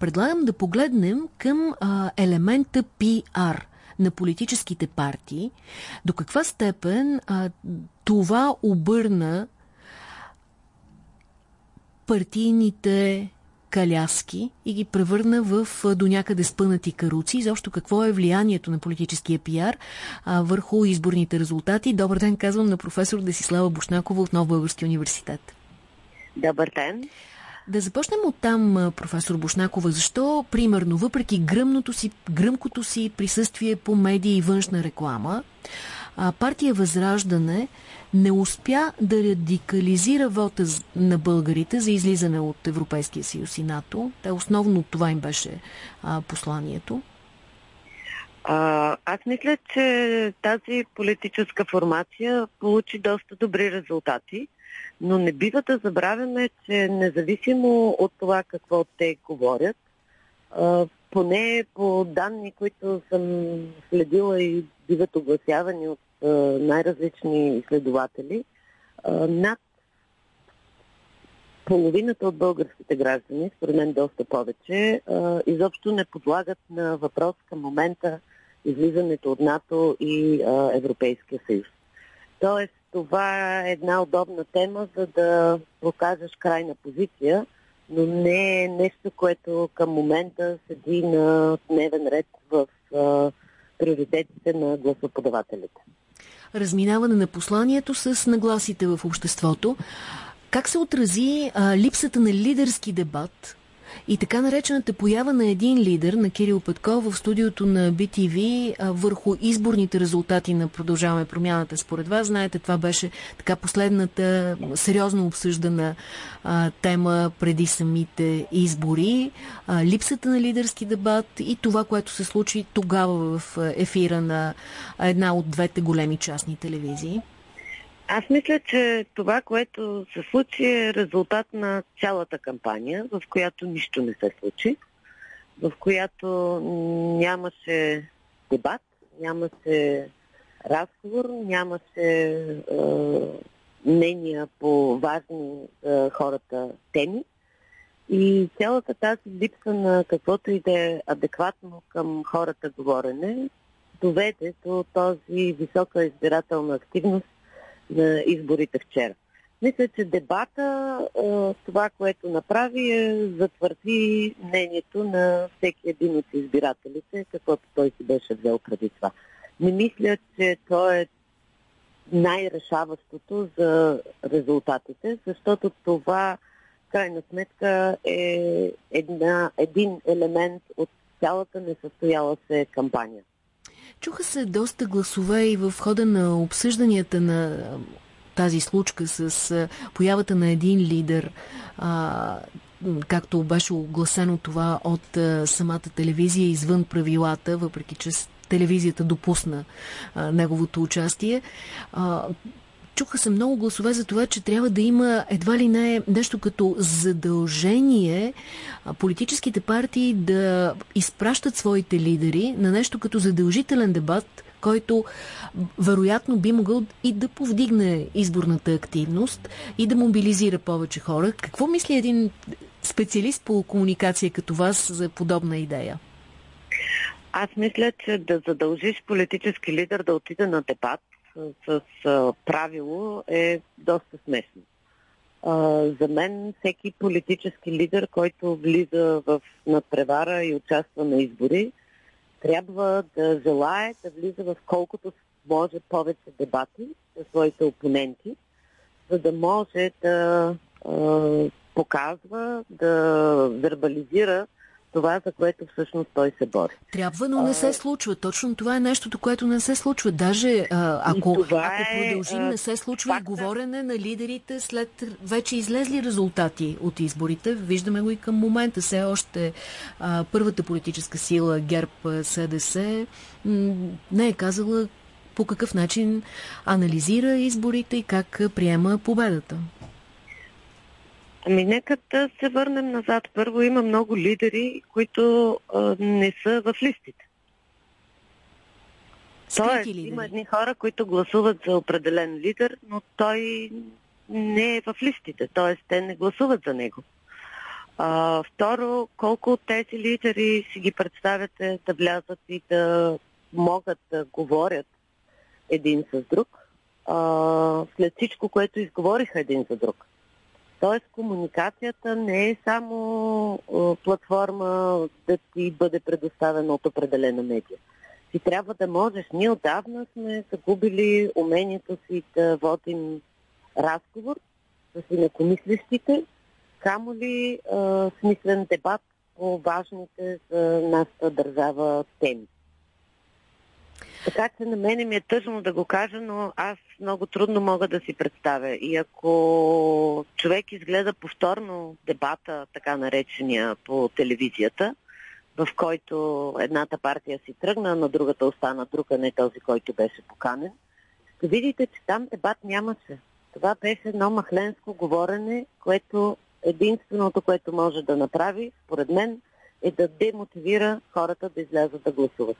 Предлагам да погледнем към а, елемента PR на политическите партии. До каква степен а, това обърна партийните каляски и ги превърна в до някъде спънати каруци. Защо какво е влиянието на политическия пиар а, върху изборните резултати? Добър ден, казвам на професор Десислава Бушнакова от Нов Български университет. Добър ден. Да започнем от там, професор Бушнакова. Защо, примерно, въпреки гръмното си, гръмкото си присъствие по медии и външна реклама, партия Възраждане не успя да радикализира вота на българите за излизане от Европейския съюз и НАТО. Те основно това им беше а, посланието. А, аз мисля, че тази политическа формация получи доста добри резултати, но не бива да забравяме, че независимо от това какво те говорят, поне по данни, които съм следила и биват огласявани от най-различни изследователи, над половината от българските граждани, според мен доста повече, изобщо не подлагат на въпрос към момента излизането от НАТО и Европейския съюз. Тоест, това е една удобна тема, за да покажеш крайна позиция, но не е нещо, което към момента седи на дневен ред в приоритетите на гласоподавателите разминаване на посланието с нагласите в обществото. Как се отрази а, липсата на лидерски дебат и така наречената поява на един лидер, на Кирил Петков, в студиото на BTV върху изборните резултати на Продължаваме промяната. Според вас, знаете, това беше така последната сериозно обсъждана а, тема преди самите избори. А, липсата на лидерски дебат и това, което се случи тогава в ефира на една от двете големи частни телевизии. Аз мисля, че това, което се случи е резултат на цялата кампания, в която нищо не се случи, в която нямаше дебат, нямаше разговор, нямаше е, мнения по важни е, хората теми. И цялата тази липса на каквото и да е адекватно към хората говорене доведе до този висока избирателна активност на изборите вчера. Мисля, че дебата, това, което направи е затвърди мнението на всеки един от избирателите, каквото той си беше взел преди това. Не мисля, че то е най-решаващото за резултатите, защото това, крайна сметка, е една, един елемент от цялата несъстояла се кампания. Чуха се доста гласове и в хода на обсъжданията на тази случка с появата на един лидер, а, както беше огласено това от а, самата телевизия извън правилата, въпреки че телевизията допусна а, неговото участие. А, чуха се много гласове за това, че трябва да има едва ли не нещо като задължение политическите партии да изпращат своите лидери на нещо като задължителен дебат, който вероятно би могъл и да повдигне изборната активност и да мобилизира повече хора. Какво мисли един специалист по комуникация като вас за подобна идея? Аз мисля, че да задължиш политически лидер да отиде на дебат с, с правило е доста смешно. А, за мен всеки политически лидер, който влиза в надпревара и участва на избори, трябва да желае да влиза в колкото може повече дебати с своите опоненти, за да може да а, показва, да вербализира това, за което всъщност той се бори. Трябва, но не се случва. Точно това е нещото, което не се случва. Даже ако, ако е, продължим, не се случва факта... говорене на лидерите след вече излезли резултати от изборите. Виждаме го и към момента. Все още а, първата политическа сила ГЕРБ СДС не е казала по какъв начин анализира изборите и как приема победата. Ами нека да се върнем назад. Първо има много лидери, които а, не са в листите. Тоест, има едни хора, които гласуват за определен лидер, но той не е в листите. Т.е. те не гласуват за него. А, второ, колко от тези лидери си ги представяте да влязат и да могат да говорят един с друг, а, след всичко, което изговориха един за друг. Тоест комуникацията не е само платформа да ти бъде предоставена от определена медия. Ти трябва да можеш. Ние отдавна сме загубили умението си да водим разговор с инакомислещите, камо ли а, смислен дебат по важните за нашата държава теми. Така че на мене ми е тъжно да го кажа, но аз много трудно мога да си представя. И ако човек изгледа повторно дебата, така наречения по телевизията, в който едната партия си тръгна, на другата остана друга, не този, който беше поканен, ще видите, че там дебат нямаше. Това беше едно махленско говорене, което единственото, което може да направи, според мен, е да демотивира хората да излязат да гласуват.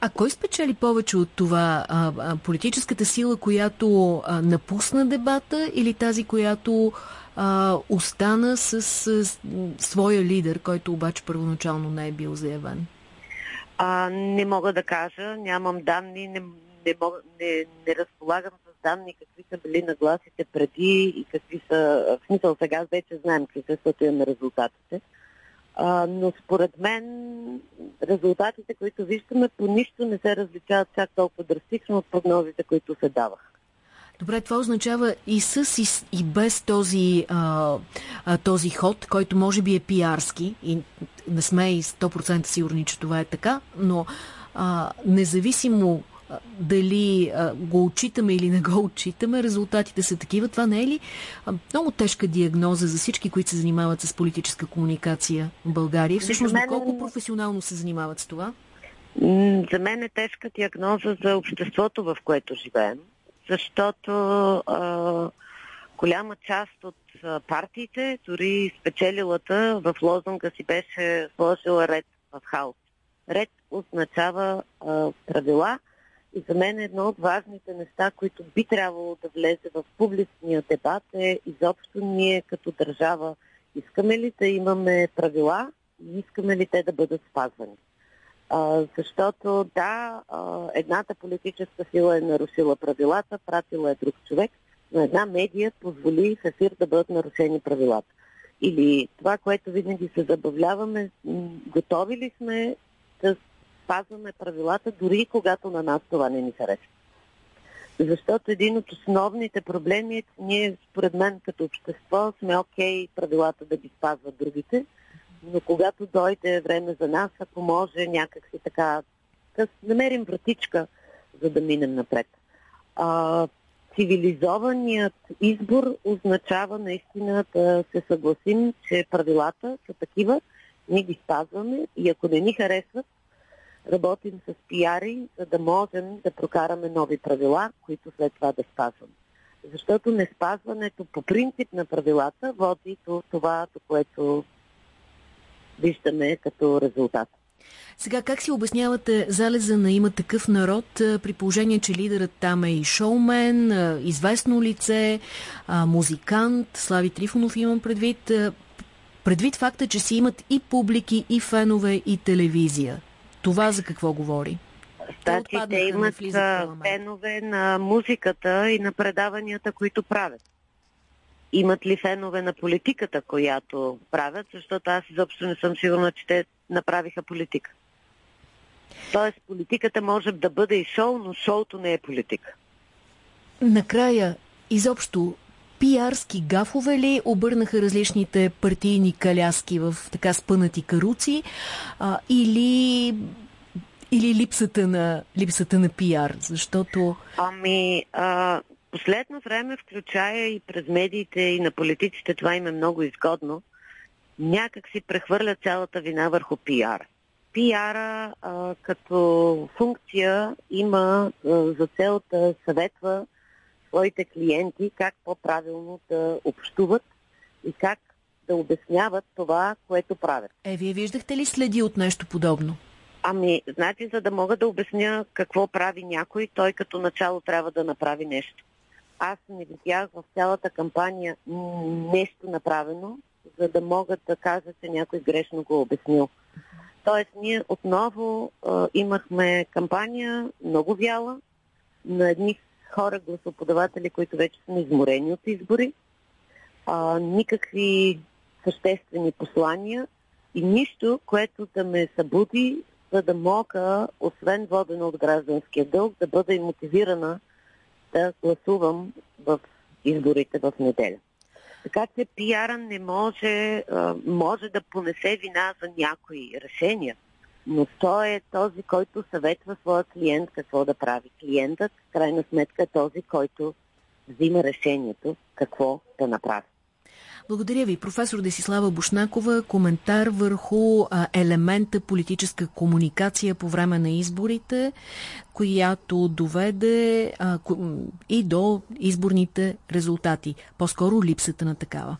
А кой спечели повече от това? А, а, политическата сила, която а, напусна дебата или тази, която а, остана с, с своя лидер, който обаче първоначално не е бил заявен? А, не мога да кажа, нямам данни, не, не, мога, не, не разполагам с данни какви са били нагласите преди и какви са... В смисъл сега вече знаем какви са, имаме резултатите. А, но според мен резултатите, които виждаме, по нищо не се различават чак толкова драстично от прогнозите, които се даваха. Добре, това означава и с и, и без този, а, а, този ход, който може би е пиарски и не сме и 100% сигурни, че това е така, но а, независимо дали а, го отчитаме или не го отчитаме, резултатите са такива. Това не е ли а, много тежка диагноза за всички, които се занимават с политическа комуникация в България? Всъщност, мен... колко професионално се занимават с това? За мен е тежка диагноза за обществото, в което живеем, защото а, голяма част от партиите, дори спечелилата в лозунга си беше сложила ред в хаос. Ред означава а, правила, и за мен едно от важните неща, които би трябвало да влезе в публичния дебат е изобщо ние като държава искаме ли да имаме правила и искаме ли те да бъдат спазвани. А, защото да, а, едната политическа сила е нарушила правилата, пратила е друг човек, но една медия позволи в ефир да бъдат нарушени правилата. Или това, което винаги се забавляваме, готови ли сме да спазваме правилата, дори когато на нас това не ни харесва. Защото един от основните проблеми е, ние, според мен, като общество сме окей okay, правилата да ги спазват другите, но когато дойде време за нас, ако може някакси така да намерим вратичка, за да минем напред. А, цивилизованият избор означава наистина да се съгласим, че правилата са такива, ние ги спазваме и ако не ни харесват, работим с пиари, за да можем да прокараме нови правила, които след това да спазваме. Защото не спазването по принцип на правилата води до това, до което виждаме като резултат. Сега, как си обяснявате залеза на има такъв народ, при положение, че лидерът там е и шоумен, известно лице, музикант, Слави Трифонов имам предвид, предвид факта, че си имат и публики, и фенове, и телевизия. Това за какво говори? Значи те имат фенове на музиката и на предаванията, които правят. Имат ли фенове на политиката, която правят, защото аз изобщо не съм сигурна, че те направиха политика. Тоест политиката може да бъде и шоу, но шоуто не е политика. Накрая, изобщо, пиарски гафове ли обърнаха различните партийни каляски в така спънати каруци а, или, или липсата, на, липсата на пиар? Защото... Ами, а, последно време, включая и през медиите и на политиците, това им е много изгодно, някак си прехвърля цялата вина върху пиар. Пиара а, като функция има а, за цел да съветва своите клиенти как по-правилно да общуват и как да обясняват това, което правят. Е, вие виждахте ли следи от нещо подобно? Ами, значи, за да мога да обясня какво прави някой, той като начало трябва да направи нещо. Аз не видях в цялата кампания нещо направено, за да могат да кажат, че някой грешно го е обяснил. Тоест, ние отново а, имахме кампания много вяла на едни хора, гласоподаватели, които вече са изморени от избори, а, никакви съществени послания и нищо, което да ме събуди, за да мога, освен водена от гражданския дълг, да бъда и мотивирана да гласувам в изборите в неделя. Така че пиара не може, може да понесе вина за някои решения, но той е този, който съветва своя клиент какво да прави. Клиентът, крайна сметка, е този, който взима решението какво да направи. Благодаря ви, професор Десислава Бушнакова. Коментар върху а, елемента политическа комуникация по време на изборите, която доведе а, и до изборните резултати. По-скоро липсата на такава.